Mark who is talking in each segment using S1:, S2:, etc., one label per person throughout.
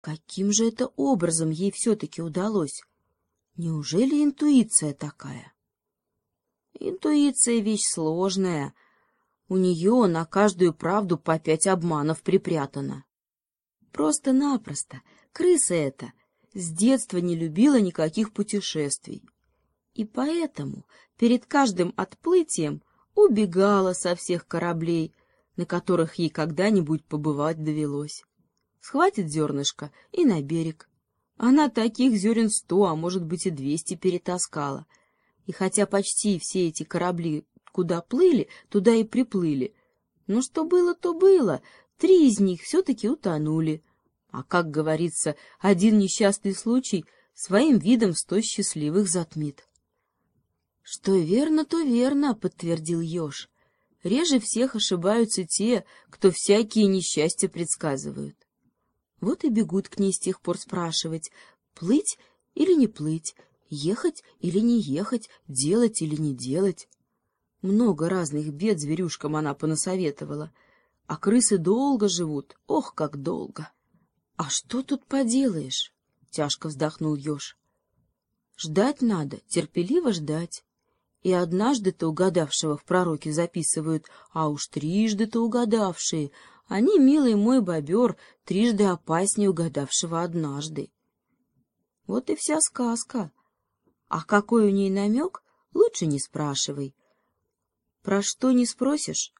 S1: Каким же это образом ей все-таки удалось? Неужели интуиция такая? Интуиция — вещь сложная. У нее на каждую правду по пять обманов припрятано. Просто-напросто крыса эта с детства не любила никаких путешествий. И поэтому перед каждым отплытием убегала со всех кораблей, на которых ей когда-нибудь побывать довелось. Схватит зернышко и на берег. Она таких зерен сто, а может быть и двести перетаскала. И хотя почти все эти корабли куда плыли, туда и приплыли. Но что было, то было. Три из них все-таки утонули. А, как говорится, один несчастный случай своим видом сто счастливых затмит. — Что верно, то верно, — подтвердил еж. Реже всех ошибаются те, кто всякие несчастья предсказывают. Вот и бегут к ней с тех пор спрашивать, плыть или не плыть, ехать или не ехать, делать или не делать. Много разных бед зверюшкам она понасоветовала, а крысы долго живут, ох, как долго. — А что тут поделаешь? — тяжко вздохнул еж. — Ждать надо, терпеливо ждать. И однажды-то угадавшего в пророке записывают, а уж трижды-то угадавшие. Они, милый мой бобер, трижды опаснее угадавшего однажды. Вот и вся сказка. А какой у ней намек, лучше не спрашивай. Про что не спросишь,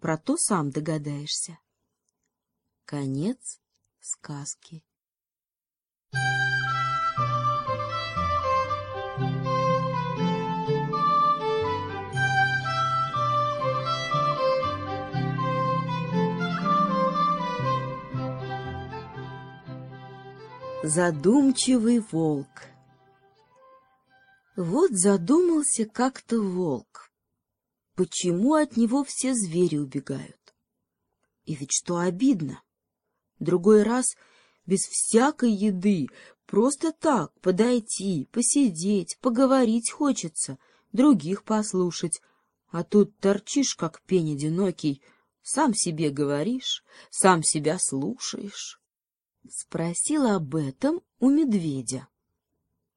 S1: про то сам догадаешься. Конец сказки. Задумчивый волк Вот задумался как-то волк. Почему от него все звери убегают? И ведь что обидно? Другой раз без всякой еды, просто так подойти, посидеть, поговорить хочется, других послушать. А тут торчишь, как пень одинокий, сам себе говоришь, сам себя слушаешь. Спросил об этом у медведя.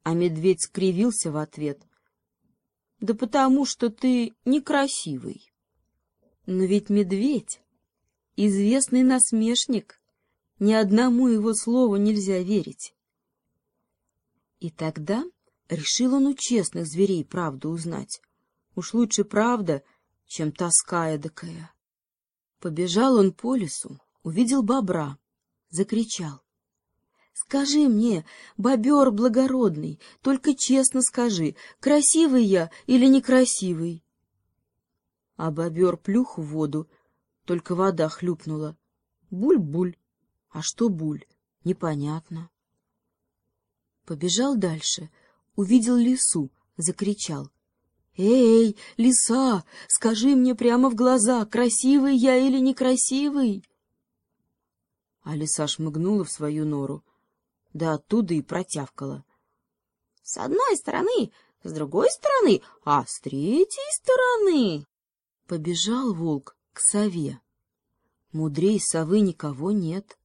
S1: А медведь скривился в ответ. — Да потому что ты некрасивый. Но ведь медведь — известный насмешник, ни одному его слову нельзя верить. И тогда решил он у честных зверей правду узнать. Уж лучше правда, чем тоска эдакая. Побежал он по лесу, увидел бобра закричал. — Скажи мне, бобер благородный, только честно скажи, красивый я или некрасивый? А бобер плюх в воду, только вода хлюпнула. Буль-буль. А что буль? Непонятно. Побежал дальше, увидел лису, закричал. — Эй, лиса, скажи мне прямо в глаза, красивый я или некрасивый? А лиса шмыгнула в свою нору, да оттуда и протявкала. — С одной стороны, с другой стороны, а с третьей стороны... Побежал волк к сове. Мудрей совы никого нет.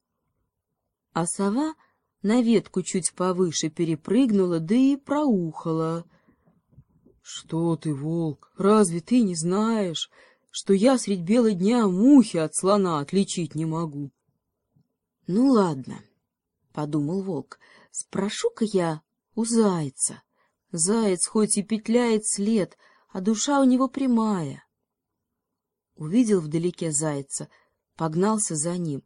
S1: А сова на ветку чуть повыше перепрыгнула, да и проухала. — Что ты, волк, разве ты не знаешь, что я средь бела дня мухи от слона отличить не могу? — Ну, ладно, — подумал волк, — спрошу-ка я у зайца. Заяц хоть и петляет след, а душа у него прямая. Увидел вдалеке зайца, погнался за ним,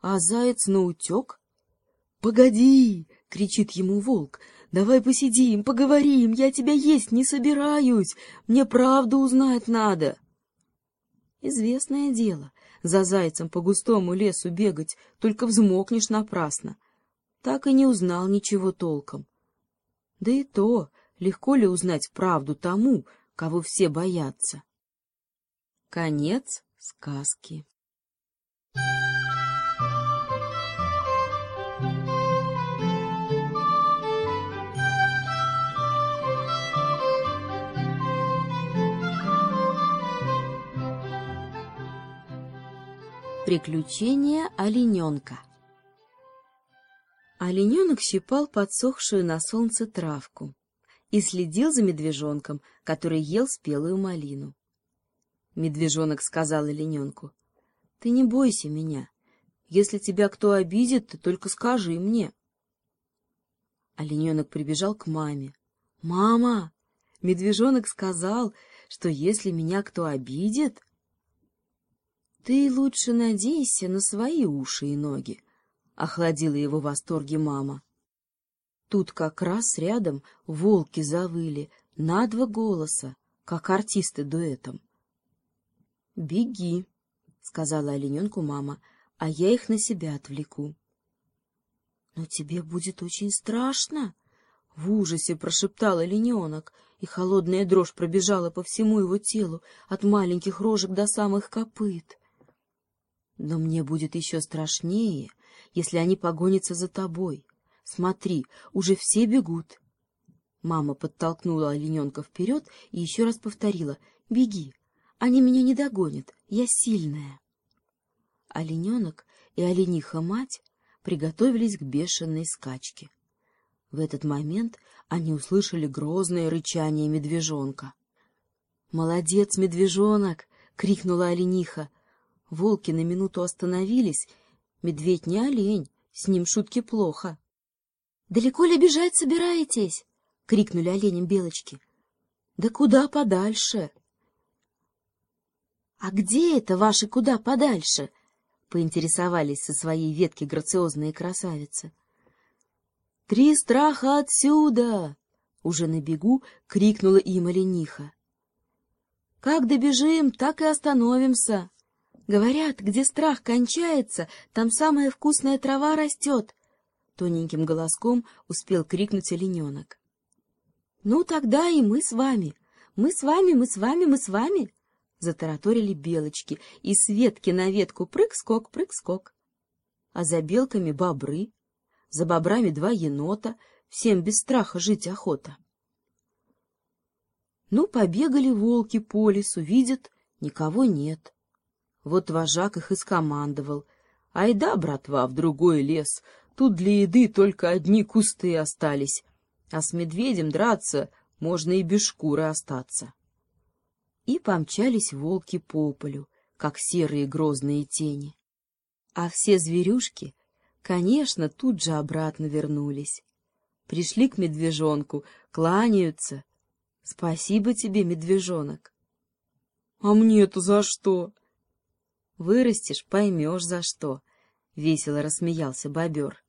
S1: а заяц наутек. — Погоди! — кричит ему волк. — Давай посидим, поговорим, я тебя есть не собираюсь, мне правду узнать надо. Известное дело — за зайцем по густому лесу бегать, только взмокнешь напрасно. Так и не узнал ничего толком. Да и то, легко ли узнать правду тому, кого все боятся? Конец сказки. Приключения олененка Олененок щипал подсохшую на солнце травку и следил за медвежонком, который ел спелую малину. Медвежонок сказал олененку, — Ты не бойся меня. Если тебя кто обидит, ты только скажи мне. Олененок прибежал к маме. — Мама, медвежонок сказал, что если меня кто обидит... — Ты лучше надейся на свои уши и ноги, — охладила его в восторге мама. Тут как раз рядом волки завыли на два голоса, как артисты дуэтом. — Беги, — сказала олененку мама, — а я их на себя отвлеку. — Но тебе будет очень страшно, — в ужасе прошептал олененок, и холодная дрожь пробежала по всему его телу, от маленьких рожек до самых копыт. — Но мне будет еще страшнее, если они погонятся за тобой. Смотри, уже все бегут. Мама подтолкнула олененка вперед и еще раз повторила «Беги, они меня не догонят, я сильная». Олененок и олениха-мать приготовились к бешеной скачке. В этот момент они услышали грозное рычание медвежонка. «Молодец, медвежонок!» — крикнула олениха. Волки на минуту остановились Медведь не олень, с ним шутки плохо. — Далеко ли бежать собираетесь? — крикнули оленям белочки. — Да куда подальше? — А где это ваши куда подальше? — поинтересовались со своей ветки грациозные красавицы. — Три страха отсюда! — уже на бегу крикнула им олениха. — Как добежим, так и остановимся. Говорят, где страх кончается, там самая вкусная трава растет. Тоненьким голоском успел крикнуть олененок. — Ну, тогда и мы с вами. Мы с вами, мы с вами, мы с вами. Затараторили белочки, и с ветки на ветку прыг-скок, прыг-скок. А за белками бобры, за бобрами два енота, всем без страха жить охота. Ну, побегали волки по лесу, видят, никого нет. Вот вожак их и скомандовал. Айда, братва, в другой лес. Тут для еды только одни кусты остались. А с медведем драться можно и без шкуры остаться. И помчались волки по полю, как серые грозные тени. А все зверюшки, конечно, тут же обратно вернулись. Пришли к медвежонку, кланяются. Спасибо тебе, медвежонок. — А мне-то за что? Вырастешь, поймешь, за что, — весело рассмеялся бобер.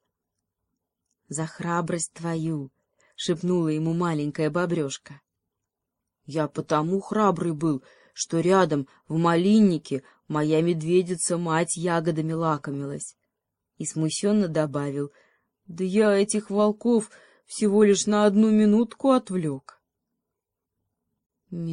S1: — За храбрость твою, — шепнула ему маленькая бобрешка. — Я потому храбрый был, что рядом, в малиннике, моя медведица-мать ягодами лакомилась. И смущенно добавил, — Да я этих волков всего лишь на одну минутку отвлек.